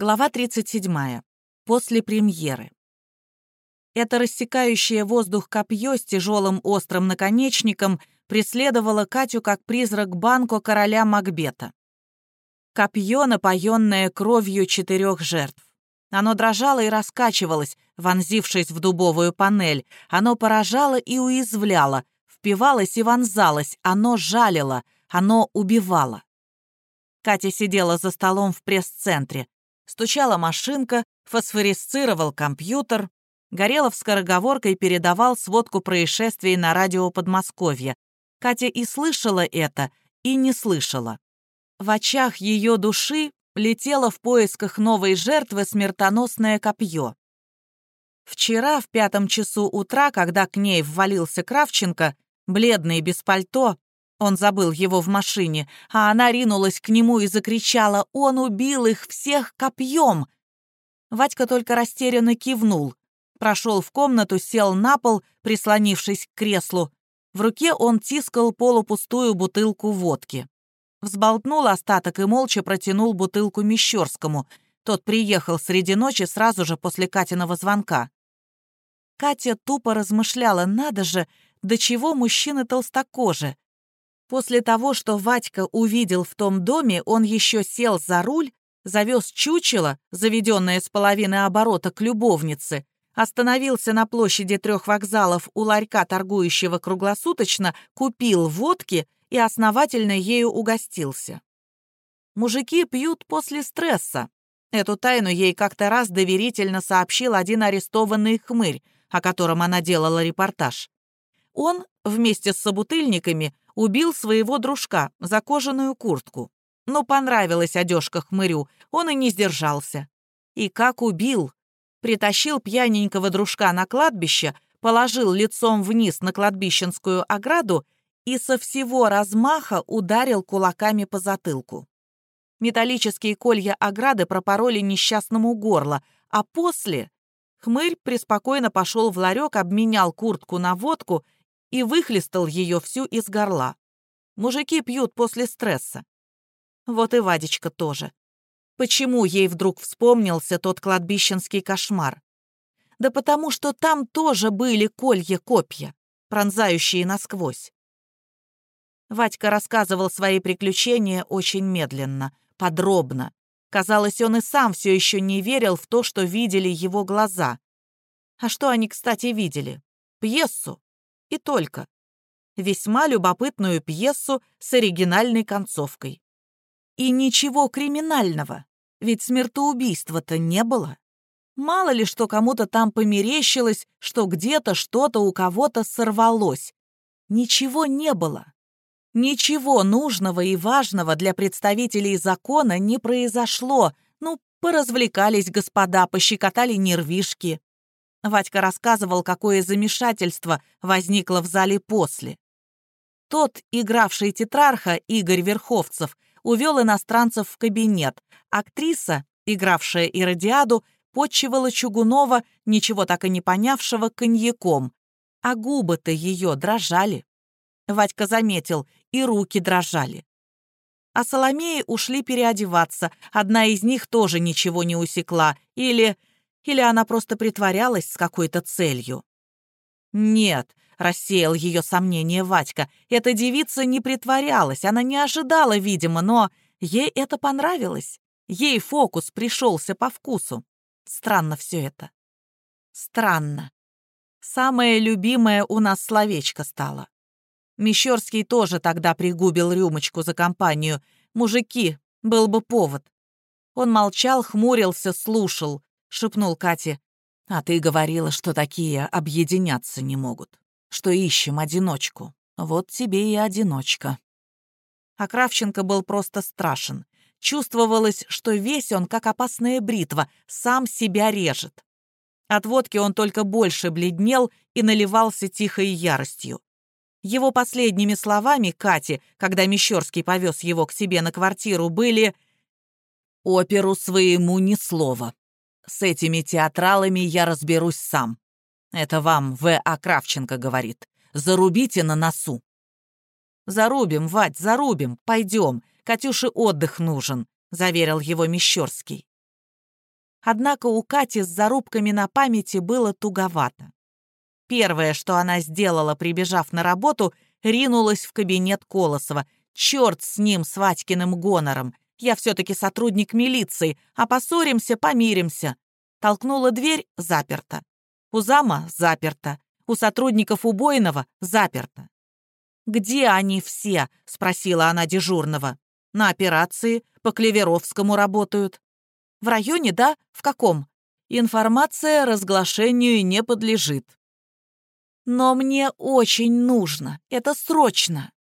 Глава 37. После премьеры. Это рассекающее воздух копье с тяжелым острым наконечником преследовало Катю как призрак Банко короля Макбета. Копье, напоенное кровью четырех жертв. Оно дрожало и раскачивалось, вонзившись в дубовую панель. Оно поражало и уязвляло, впивалось и вонзалось. Оно жалило, оно убивало. Катя сидела за столом в пресс-центре. Стучала машинка, фосфорисцировал компьютер. Горелов скороговоркой передавал сводку происшествий на радио Подмосковья. Катя и слышала это, и не слышала. В очах ее души летело в поисках новой жертвы смертоносное копье. Вчера в пятом часу утра, когда к ней ввалился Кравченко, бледный, без пальто, он забыл его в машине, а она ринулась к нему и закричала «Он убил их всех копьем!» Вадька только растерянно кивнул. Прошел в комнату, сел на пол, прислонившись к креслу. В руке он тискал полупустую бутылку водки. Взболтнул остаток и молча протянул бутылку Мещерскому. Тот приехал среди ночи сразу же после Катиного звонка. Катя тупо размышляла, надо же, до чего мужчины толстокожи. После того, что Вадька увидел в том доме, он еще сел за руль, завез чучело, заведенное с половины оборота к любовнице, остановился на площади трех вокзалов у ларька, торгующего круглосуточно, купил водки и основательно ею угостился. Мужики пьют после стресса. Эту тайну ей как-то раз доверительно сообщил один арестованный хмырь, о котором она делала репортаж. Он вместе с собутыльниками убил своего дружка за кожаную куртку. Но понравилась одежка хмырю, он и не сдержался. И как убил! Притащил пьяненького дружка на кладбище, положил лицом вниз на кладбищенскую ограду и со всего размаха ударил кулаками по затылку. Металлические колья ограды пропороли несчастному горло, а после хмырь преспокойно пошел в ларек, обменял куртку на водку и выхлестал ее всю из горла. Мужики пьют после стресса. Вот и Вадечка тоже. Почему ей вдруг вспомнился тот кладбищенский кошмар? Да потому что там тоже были колья-копья, пронзающие насквозь. Вадька рассказывал свои приключения очень медленно, подробно. Казалось, он и сам все еще не верил в то, что видели его глаза. А что они, кстати, видели? Пьесу. И только. Весьма любопытную пьесу с оригинальной концовкой. И ничего криминального, ведь смертоубийства-то не было. Мало ли, что кому-то там померещилось, что где-то что-то у кого-то сорвалось. Ничего не было. Ничего нужного и важного для представителей закона не произошло. Ну, поразвлекались господа, пощекотали нервишки. Вадька рассказывал, какое замешательство возникло в зале после. Тот, игравший тетрарха, Игорь Верховцев, увел иностранцев в кабинет. Актриса, игравшая Иродиаду, подчивала Чугунова, ничего так и не понявшего, коньяком. А губы-то ее дрожали. Вадька заметил, и руки дрожали. А Соломеи ушли переодеваться, одна из них тоже ничего не усекла, или или она просто притворялась с какой-то целью? «Нет», — рассеял ее сомнение Вадька, «эта девица не притворялась, она не ожидала, видимо, но ей это понравилось. Ей фокус пришелся по вкусу. Странно все это. Странно. Самое любимое у нас словечко стало. Мещерский тоже тогда пригубил рюмочку за компанию. Мужики, был бы повод. Он молчал, хмурился, слушал. — шепнул Кате. «А ты говорила, что такие объединяться не могут, что ищем одиночку. Вот тебе и одиночка». А Кравченко был просто страшен. Чувствовалось, что весь он, как опасная бритва, сам себя режет. От водки он только больше бледнел и наливался тихой яростью. Его последними словами Кате, когда Мещерский повез его к себе на квартиру, были «Оперу своему ни слова. С этими театралами я разберусь сам. Это вам В. А. Кравченко говорит. Зарубите на носу. Зарубим, Вать, зарубим, пойдем. Катюше отдых нужен, заверил его Мещерский. Однако у Кати с зарубками на памяти было туговато. Первое, что она сделала, прибежав на работу, ринулась в кабинет Колосова. Черт с ним, с Ватькиным гонором. Я все-таки сотрудник милиции, а поссоримся, помиримся. Толкнула дверь — заперта. У зама — заперта. У сотрудников убойного — заперта. «Где они все?» — спросила она дежурного. «На операции, по Клеверовскому работают». «В районе, да? В каком?» «Информация разглашению не подлежит». «Но мне очень нужно. Это срочно».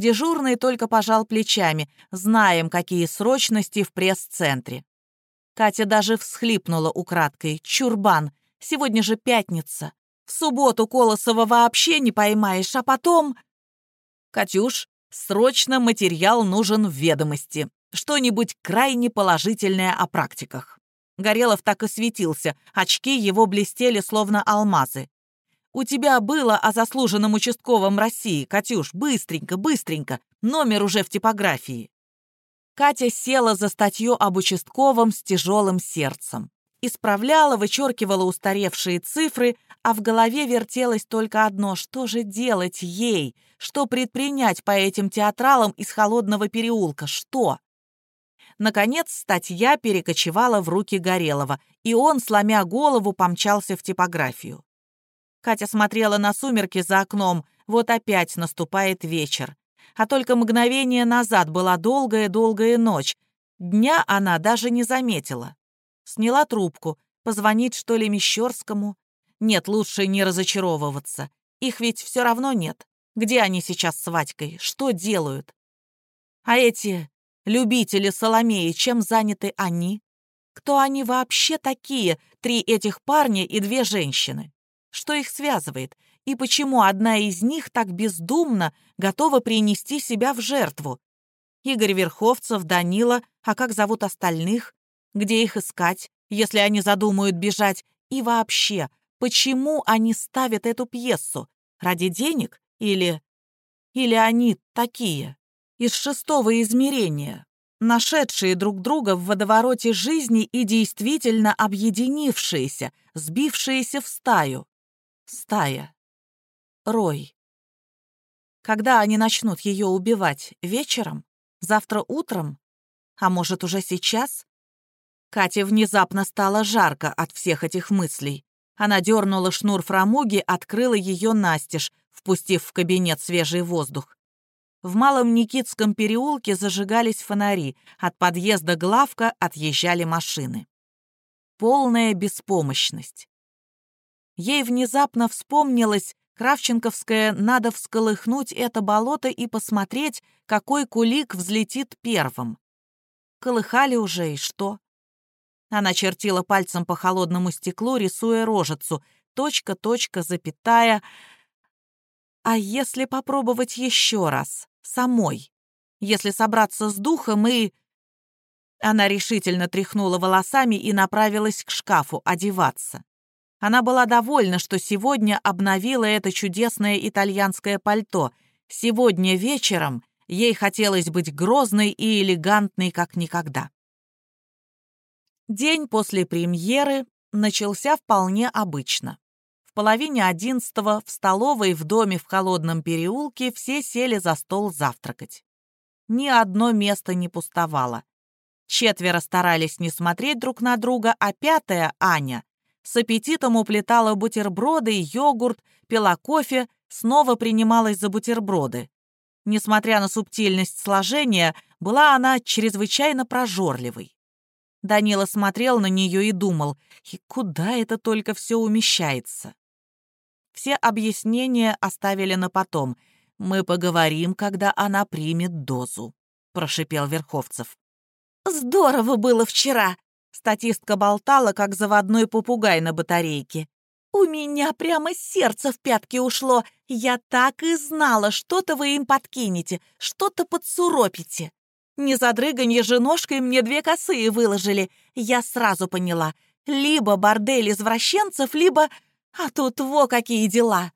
Дежурный только пожал плечами. Знаем, какие срочности в пресс-центре. Катя даже всхлипнула украдкой. «Чурбан, сегодня же пятница. В субботу Колосова вообще не поймаешь, а потом...» «Катюш, срочно материал нужен в ведомости. Что-нибудь крайне положительное о практиках». Горелов так и светился, очки его блестели, словно алмазы. «У тебя было о заслуженном участковом России, Катюш, быстренько, быстренько, номер уже в типографии». Катя села за статью об участковом с тяжелым сердцем. Исправляла, вычеркивала устаревшие цифры, а в голове вертелось только одно — что же делать ей? Что предпринять по этим театралам из холодного переулка? Что? Наконец, статья перекочевала в руки Горелого, и он, сломя голову, помчался в типографию. Катя смотрела на сумерки за окном. Вот опять наступает вечер. А только мгновение назад была долгая-долгая ночь. Дня она даже не заметила. Сняла трубку. Позвонить, что ли, Мещерскому? Нет, лучше не разочаровываться. Их ведь все равно нет. Где они сейчас с Вадькой? Что делают? А эти любители Соломеи, чем заняты они? Кто они вообще такие, три этих парня и две женщины? Что их связывает? И почему одна из них так бездумно готова принести себя в жертву? Игорь Верховцев, Данила, а как зовут остальных? Где их искать, если они задумают бежать? И вообще, почему они ставят эту пьесу? Ради денег? Или... Или они такие? Из шестого измерения, нашедшие друг друга в водовороте жизни и действительно объединившиеся, сбившиеся в стаю. Стая. Рой. Когда они начнут ее убивать? Вечером? Завтра утром? А может, уже сейчас? Кате внезапно стало жарко от всех этих мыслей. Она дернула шнур фрамуги, открыла ее настежь, впустив в кабинет свежий воздух. В Малом Никитском переулке зажигались фонари, от подъезда главка отъезжали машины. Полная беспомощность. Ей внезапно вспомнилось, Кравченковское «надо всколыхнуть это болото и посмотреть, какой кулик взлетит первым». Колыхали уже, и что? Она чертила пальцем по холодному стеклу, рисуя рожицу. Точка, точка, запятая. А если попробовать еще раз? Самой? Если собраться с духом и... Она решительно тряхнула волосами и направилась к шкафу одеваться. Она была довольна, что сегодня обновила это чудесное итальянское пальто. Сегодня вечером ей хотелось быть грозной и элегантной, как никогда. День после премьеры начался вполне обычно. В половине одиннадцатого в столовой в доме в холодном переулке все сели за стол завтракать. Ни одно место не пустовало. Четверо старались не смотреть друг на друга, а пятая, Аня, с аппетитом уплетала бутерброды, йогурт, пила кофе, снова принималась за бутерброды. Несмотря на субтильность сложения, была она чрезвычайно прожорливой. Данила смотрел на нее и думал, и куда это только все умещается. Все объяснения оставили на потом. «Мы поговорим, когда она примет дозу», — прошипел Верховцев. «Здорово было вчера», Статистка болтала, как заводной попугай на батарейке. «У меня прямо сердце в пятки ушло. Я так и знала, что-то вы им подкинете, что-то подсуропите. Не задрыганье же ножкой мне две косые выложили. Я сразу поняла. Либо бордель извращенцев, либо... А тут во какие дела!»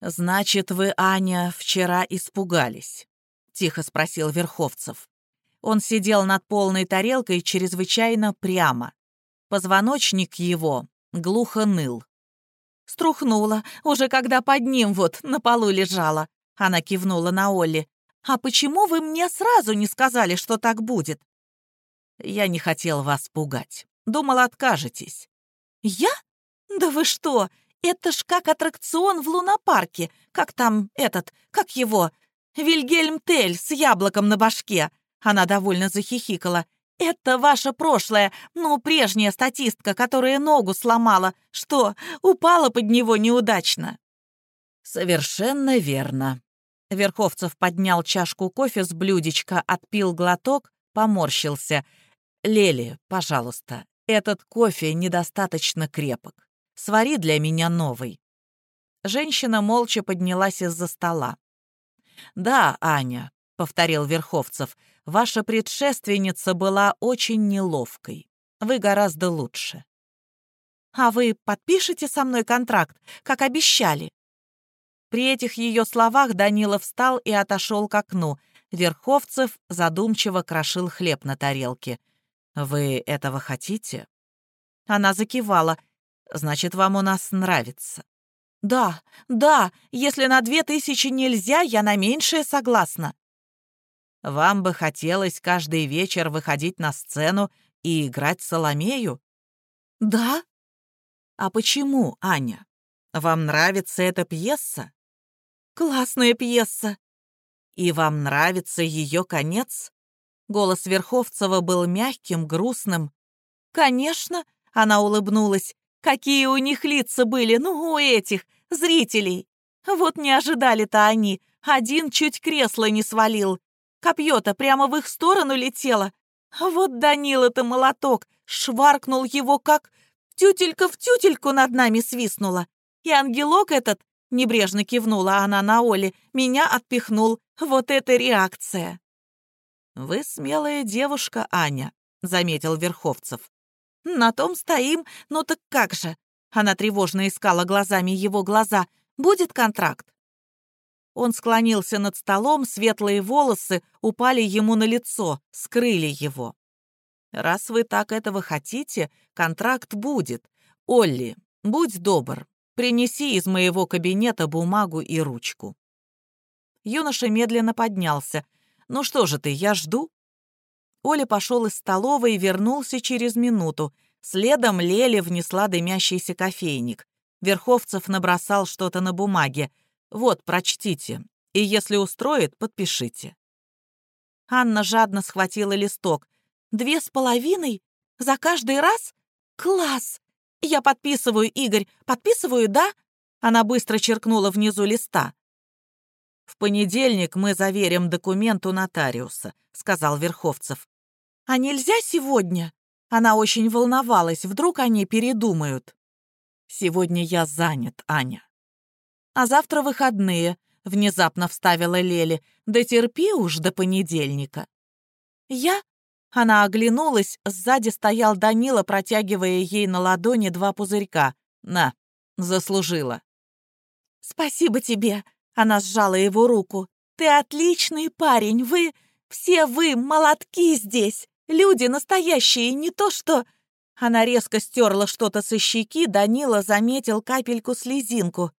«Значит, вы, Аня, вчера испугались?» — тихо спросил Верховцев. Он сидел над полной тарелкой чрезвычайно прямо. Позвоночник его глухо ныл. Струхнула, уже когда под ним вот на полу лежала. Она кивнула на Олли. «А почему вы мне сразу не сказали, что так будет?» «Я не хотел вас пугать. Думал, откажетесь». «Я? Да вы что? Это ж как аттракцион в лунопарке. Как там этот, как его? Вильгельм Тель с яблоком на башке». Она довольно захихикала. «Это ваше прошлое, ну, прежняя статистка, которая ногу сломала. Что, упала под него неудачно?» «Совершенно верно». Верховцев поднял чашку кофе с блюдечка, отпил глоток, поморщился. «Лели, пожалуйста, этот кофе недостаточно крепок. Свари для меня новый». Женщина молча поднялась из-за стола. «Да, Аня, повторил Верховцев. «Ваша предшественница была очень неловкой. Вы гораздо лучше». «А вы подпишете со мной контракт, как обещали?» При этих ее словах Данила встал и отошел к окну. Верховцев задумчиво крошил хлеб на тарелке. «Вы этого хотите?» Она закивала. «Значит, вам у нас нравится». «Да, да, если на две тысячи нельзя, я на меньшее согласна». Вам бы хотелось каждый вечер выходить на сцену и играть Соломею? Да? А почему, Аня? Вам нравится эта пьеса? Классная пьеса. И вам нравится ее конец? Голос Верховцева был мягким, грустным. Конечно, она улыбнулась. Какие у них лица были, ну, у этих, зрителей. Вот не ожидали-то они. Один чуть кресло не свалил. Копье-то прямо в их сторону летело. А вот Данила-то молоток шваркнул его, как тютелька в тютельку над нами свистнула. И ангелок этот, небрежно кивнула она на Оле, меня отпихнул. Вот это реакция. «Вы смелая девушка, Аня», — заметил Верховцев. «На том стоим, ну так как же?» Она тревожно искала глазами его глаза. «Будет контракт?» Он склонился над столом, светлые волосы упали ему на лицо, скрыли его. «Раз вы так этого хотите, контракт будет. Олли, будь добр, принеси из моего кабинета бумагу и ручку». Юноша медленно поднялся. «Ну что же ты, я жду». Оля пошел из столовой и вернулся через минуту. Следом Леля внесла дымящийся кофейник. Верховцев набросал что-то на бумаге. Вот, прочтите. И если устроит, подпишите». Анна жадно схватила листок. «Две с половиной? За каждый раз? Класс! Я подписываю, Игорь, подписываю, да?» Она быстро черкнула внизу листа. «В понедельник мы заверим документ у нотариуса», — сказал Верховцев. «А нельзя сегодня?» Она очень волновалась, вдруг они передумают. «Сегодня я занят, Аня». А завтра выходные», — внезапно вставила Лели. «Да терпи уж до понедельника». «Я?» Она оглянулась, сзади стоял Данила, протягивая ей на ладони два пузырька. «На, заслужила». «Спасибо тебе», — она сжала его руку. «Ты отличный парень, вы, все вы, молотки здесь, люди настоящие, не то что...» Она резко стерла что-то со щеки, Данила заметил капельку-слезинку.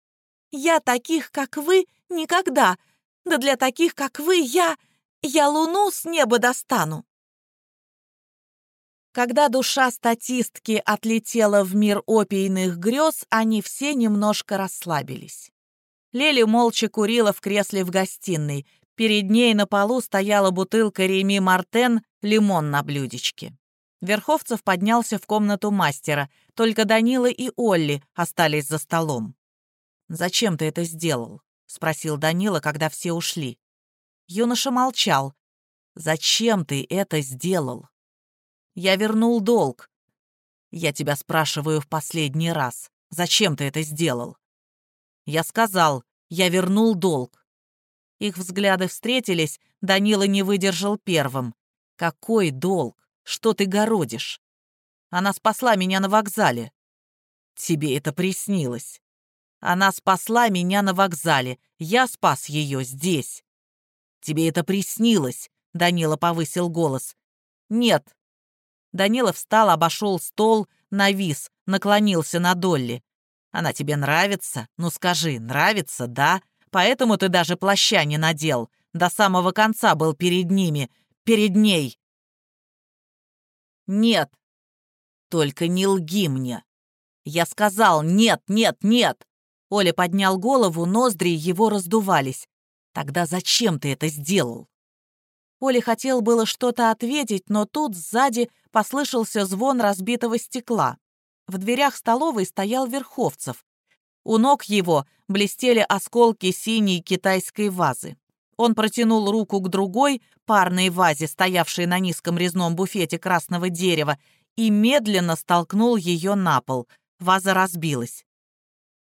Я таких, как вы, никогда. Да для таких, как вы, я... Я луну с неба достану. Когда душа статистки отлетела в мир опийных грез, они все немножко расслабились. Лели молча курила в кресле в гостиной. Перед ней на полу стояла бутылка Реми Мартен, лимон на блюдечке. Верховцев поднялся в комнату мастера, только Данила и Олли остались за столом. «Зачем ты это сделал?» — спросил Данила, когда все ушли. Юноша молчал. «Зачем ты это сделал?» «Я вернул долг». «Я тебя спрашиваю в последний раз. Зачем ты это сделал?» «Я сказал, я вернул долг». Их взгляды встретились, Данила не выдержал первым. «Какой долг? Что ты городишь?» «Она спасла меня на вокзале». «Тебе это приснилось». Она спасла меня на вокзале. Я спас ее здесь. Тебе это приснилось, Данила повысил голос. Нет. Данила встал, обошел стол, навис, наклонился на Долли. «Она тебе нравится? Ну скажи, нравится, да? Поэтому ты даже плаща не надел. До самого конца был перед ними, перед ней». «Нет, только не лги мне». Я сказал «нет, нет, нет». Оля поднял голову, ноздри его раздувались. «Тогда зачем ты это сделал?» Оля хотел было что-то ответить, но тут сзади послышался звон разбитого стекла. В дверях столовой стоял Верховцев. У ног его блестели осколки синей китайской вазы. Он протянул руку к другой парной вазе, стоявшей на низком резном буфете красного дерева, и медленно столкнул ее на пол. Ваза разбилась.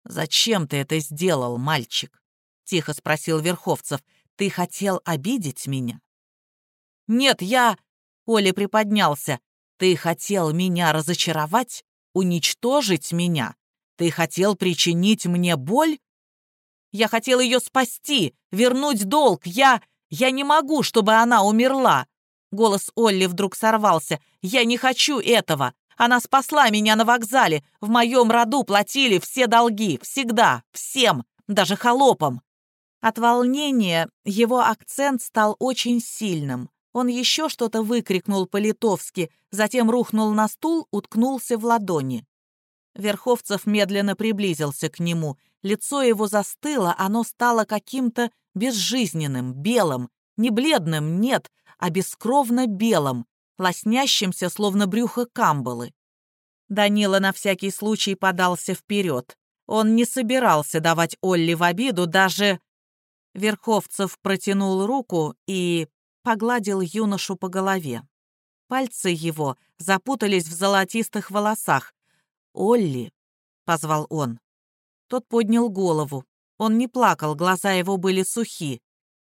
«Зачем ты это сделал, мальчик?» — тихо спросил Верховцев. «Ты хотел обидеть меня?» «Нет, я...» — Оля приподнялся. «Ты хотел меня разочаровать? Уничтожить меня? Ты хотел причинить мне боль?» «Я хотел ее спасти, вернуть долг. Я... Я не могу, чтобы она умерла!» Голос Олли вдруг сорвался. «Я не хочу этого! Она спасла меня на вокзале. В моем роду платили все долги. Всегда. Всем. Даже холопам. От волнения его акцент стал очень сильным. Он еще что-то выкрикнул по-литовски, затем рухнул на стул, уткнулся в ладони. Верховцев медленно приблизился к нему. Лицо его застыло, оно стало каким-то безжизненным, белым, не бледным, нет, а бескровно белым, лоснящимся, словно брюхо камбалы. Данила на всякий случай подался вперед. Он не собирался давать Олли в обиду, даже... Верховцев протянул руку и погладил юношу по голове. Пальцы его запутались в золотистых волосах. «Олли!» — позвал он. Тот поднял голову. Он не плакал, глаза его были сухи.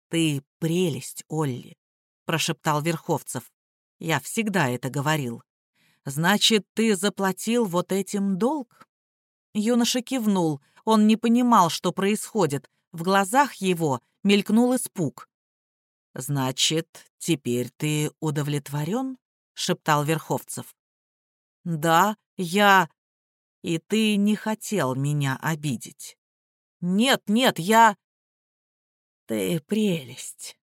«Ты прелесть, Олли!» — прошептал Верховцев. Я всегда это говорил. Значит, ты заплатил вот этим долг? Юноша кивнул. Он не понимал, что происходит. В глазах его мелькнул испуг. «Значит, теперь ты удовлетворен?» — шептал Верховцев. «Да, я...» «И ты не хотел меня обидеть?» «Нет, нет, я...» «Ты прелесть!»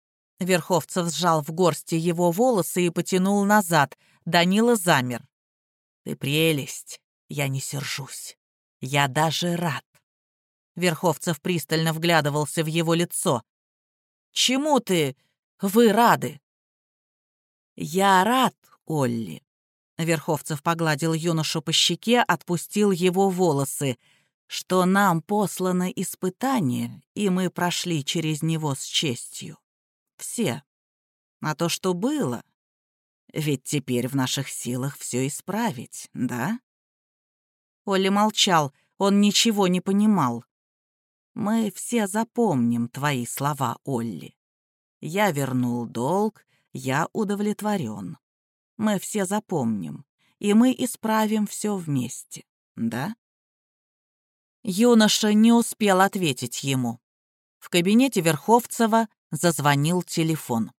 Верховцев сжал в горсти его волосы и потянул назад. Данила замер. «Ты прелесть. Я не сержусь. Я даже рад». Верховцев пристально вглядывался в его лицо. «Чему ты? Вы рады?» «Я рад, Олли». Верховцев погладил юношу по щеке, отпустил его волосы. «Что нам послано испытание, и мы прошли через него с честью все. А то, что было, ведь теперь в наших силах все исправить, да? Оля молчал, он ничего не понимал. Мы все запомним твои слова, Олли. Я вернул долг, я удовлетворен. Мы все запомним, и мы исправим все вместе, да? Юноша не успел ответить ему. В кабинете Верховцева Зазвонил телефон.